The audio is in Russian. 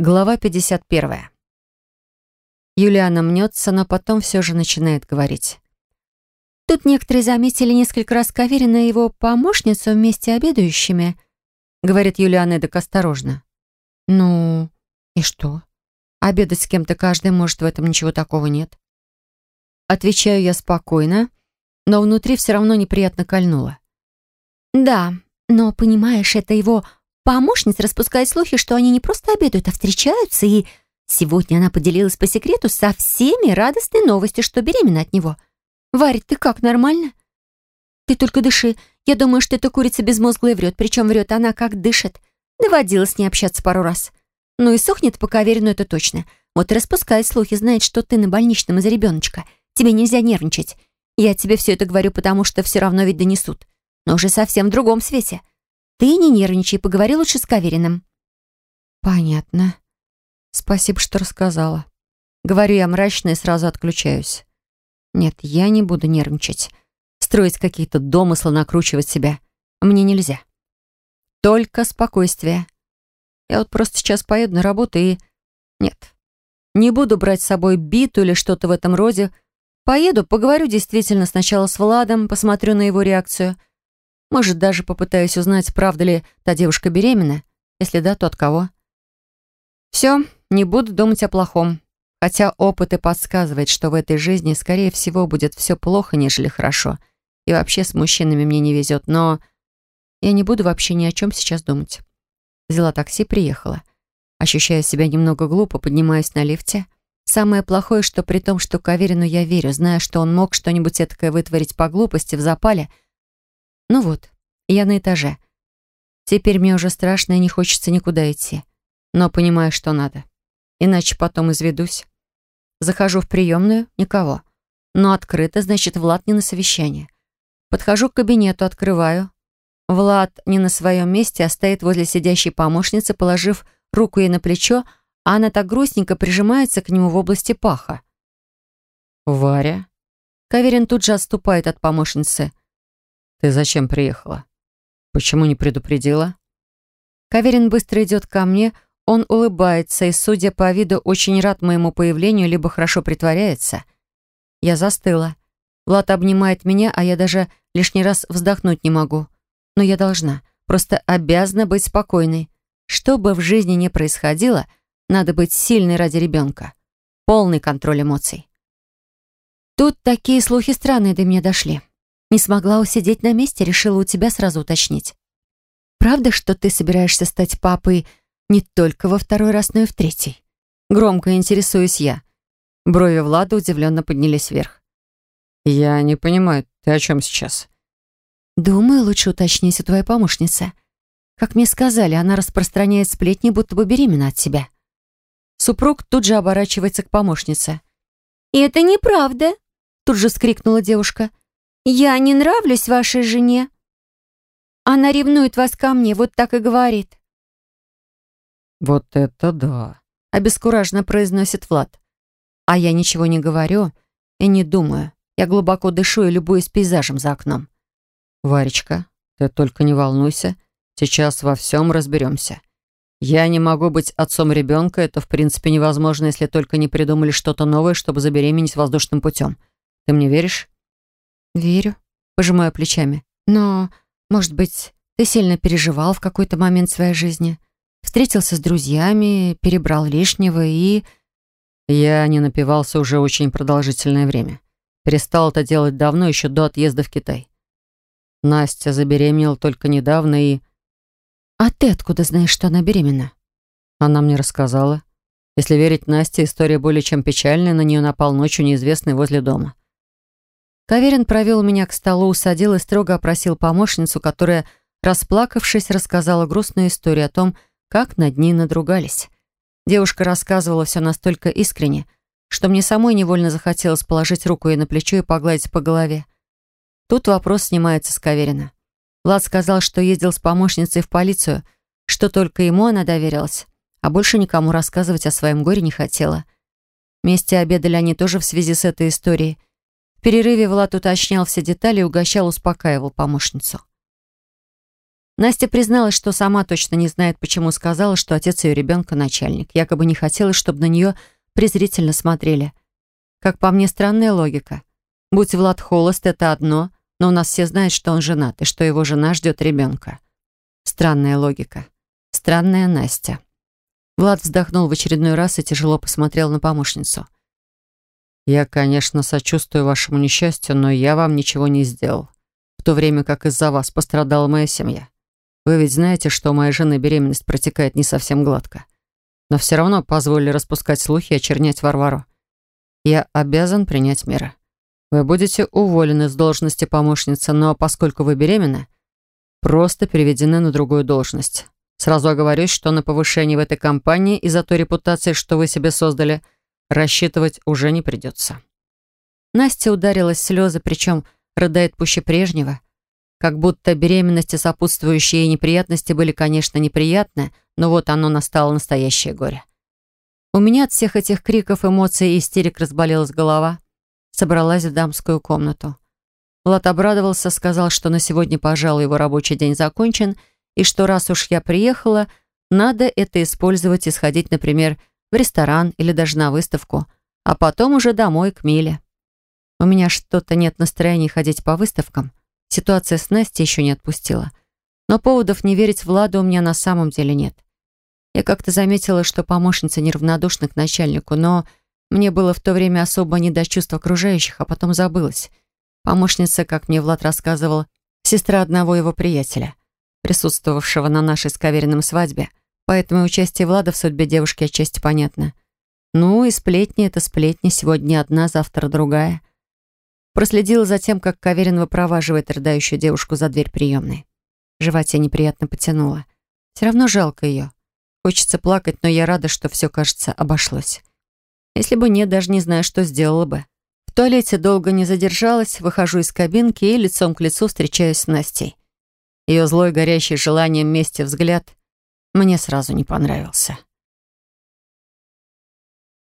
Глава 51. Юлиана мнется, но потом все же начинает говорить. Тут некоторые заметили несколько раз Каверина и его помощницу вместе обедающими, говорит Юлиана эдак осторожно. Ну, и что? Обедать с кем-то каждый может, в этом ничего такого нет. Отвечаю я спокойно, но внутри все равно неприятно кольнуло. Да, но, понимаешь, это его помощница распускает слухи, что они не просто обедают, а встречаются, и сегодня она поделилась по секрету со всеми радостной новостью, что беременна от него. Варя, ты как, нормально? Ты только дыши. Я думаю, что эта курица безмозглая врет, причем врет она как дышит. Доводилось с ней общаться пару раз. Ну и сохнет по Каверину, это точно. Вот и распускает слухи, знает, что ты на больничном из-за ребеночка. Тебе нельзя нервничать. Я тебе все это говорю, потому что все равно ведь донесут. Но уже совсем в другом свете. Ты не нервничай, поговори лучше с Кавериным». «Понятно. Спасибо, что рассказала». Говорю я мрачно и сразу отключаюсь. Нет, я не буду нервничать. Строить какие-то домыслы, накручивать себя. Мне нельзя. Только спокойствие. Я вот просто сейчас поеду на работу и... Нет. Не буду брать с собой биту или что-то в этом роде. Поеду, поговорю действительно сначала с Владом, посмотрю на его реакцию — может, даже попытаюсь узнать, правда ли та девушка беременна. Если да, то от кого. Все, не буду думать о плохом. Хотя опыт и подсказывает, что в этой жизни, скорее всего, будет все плохо, нежели хорошо. И вообще с мужчинами мне не везет. Но я не буду вообще ни о чем сейчас думать. Взяла такси, приехала. Ощущая себя немного глупо, поднимаюсь на лифте. Самое плохое, что при том, что Каверину я верю, зная, что он мог что-нибудь этакое вытворить по глупости в запале — ну вот, я на этаже. Теперь мне уже страшно и не хочется никуда идти. Но понимаю, что надо. Иначе потом изведусь. Захожу в приемную — никого. Но открыто, значит, Влад не на совещание. Подхожу к кабинету, открываю. Влад не на своем месте, а стоит возле сидящей помощницы, положив руку ей на плечо, а она так грустненько прижимается к нему в области паха. «Варя?» Каверин тут же отступает от помощницы. «Ты зачем приехала? Почему не предупредила?» Каверин быстро идет ко мне, он улыбается и, судя по виду, очень рад моему появлению, либо хорошо притворяется. Я застыла. Влад обнимает меня, а я даже лишний раз вздохнуть не могу. Но я должна, просто обязана быть спокойной. Что бы в жизни ни происходило, надо быть сильной ради ребенка. Полный контроль эмоций. Тут такие слухи странные до меня дошли. Не смогла усидеть на месте, решила у тебя сразу уточнить. Правда, что ты собираешься стать папой не только во второй раз, но и в третий? Громко интересуюсь я. Брови Влада удивленно поднялись вверх. Я не понимаю, ты о чем сейчас? Думаю, лучше уточнить у твоей помощницы. Как мне сказали, она распространяет сплетни, будто бы беременна от тебя. Супруг тут же оборачивается к помощнице. «И это неправда!» Тут же скрикнула девушка. «Я не нравлюсь вашей жене. Она ревнует вас ко мне, вот так и говорит». «Вот это да!» — обескураженно произносит Влад. А я ничего не говорю и не думаю. Я глубоко дышу и любуюсь пейзажем за окном. «Варечка, ты только не волнуйся. Сейчас во всем разберемся. Я не могу быть отцом ребенка. Это, в принципе, невозможно, если только не придумали что-то новое, чтобы забеременеть воздушным путем. Ты мне веришь?» «Верю», — пожимаю плечами. «Но, может быть, ты сильно переживал в какой-то момент своей жизни? Встретился с друзьями, перебрал лишнего и...» Я не напивался уже очень продолжительное время. Перестал это делать давно, еще до отъезда в Китай. Настя забеременела только недавно и... «А ты откуда знаешь, что она беременна?» Она мне рассказала. Если верить Насте, история более чем печальная, на нее напал ночью неизвестный возле дома. Каверин провел меня к столу, усадил и строго опросил помощницу, которая, расплакавшись, рассказала грустную историю о том, как над ней надругались. Девушка рассказывала все настолько искренне, что мне самой невольно захотелось положить руку ей на плечо и погладить по голове. Тут вопрос снимается с Каверина. Влад сказал, что ездил с помощницей в полицию, что только ему она доверилась, а больше никому рассказывать о своем горе не хотела. Вместе обедали они тоже в связи с этой историей, в перерыве Влад уточнял все детали и угощал, успокаивал помощницу. Настя призналась, что сама точно не знает, почему сказала, что отец ее ребенка начальник. Якобы не хотела, чтобы на нее презрительно смотрели. Как по мне, странная логика. Будь Влад холост, это одно, но у нас все знают, что он женат и что его жена ждет ребенка. Странная логика. Странная Настя. Влад вздохнул в очередной раз и тяжело посмотрел на помощницу. «Я, конечно, сочувствую вашему несчастью, но я вам ничего не сделал, в то время как из-за вас пострадала моя семья. Вы ведь знаете, что у моей жены беременность протекает не совсем гладко. Но все равно позволили распускать слухи и очернять Варвару. Я обязан принять меры. Вы будете уволены с должности помощницы, но поскольку вы беременны, просто переведены на другую должность. Сразу оговорюсь, что на повышение в этой компании из-за той репутации, что вы себе создали, рассчитывать уже не придется. Настя ударилась в слезы, причем рыдает пуще прежнего, как будто беременности, сопутствующие ей неприятности были, конечно, неприятны, но вот оно настало настоящее горе. У меня от всех этих криков, эмоций и истерик разболелась голова. Собралась в дамскую комнату. Влад обрадовался, сказал, что на сегодня, пожалуй, его рабочий день закончен, и что раз уж я приехала, надо это использовать и сходить, например, в ресторан или даже на выставку, а потом уже домой к Миле. У меня что-то нет настроения ходить по выставкам, Ситуация с Настей еще не отпустила. Но поводов не верить Владу у меня на самом деле нет. Я как-то заметила, что помощница неравнодушна к начальнику, но мне было в то время особо не до чувств окружающих, а потом забылась. Помощница, как мне Влад рассказывал, сестра одного его приятеля, присутствовавшего на нашей с свадьбе, поэтому участие Влада в судьбе девушки отчасти понятно. Ну и сплетни — это сплетни, сегодня одна, завтра другая. Проследила за тем, как Каверин выпроваживает рыдающую девушку за дверь приемной. В животе неприятно потянуло. Все равно жалко ее. Хочется плакать, но я рада, что все, кажется, обошлось. Если бы нет, даже не знаю, что сделала бы. В туалете долго не задержалась, выхожу из кабинки и лицом к лицу встречаюсь с Настей. Ее злой, горящий желанием вместе взгляд мне сразу не понравился.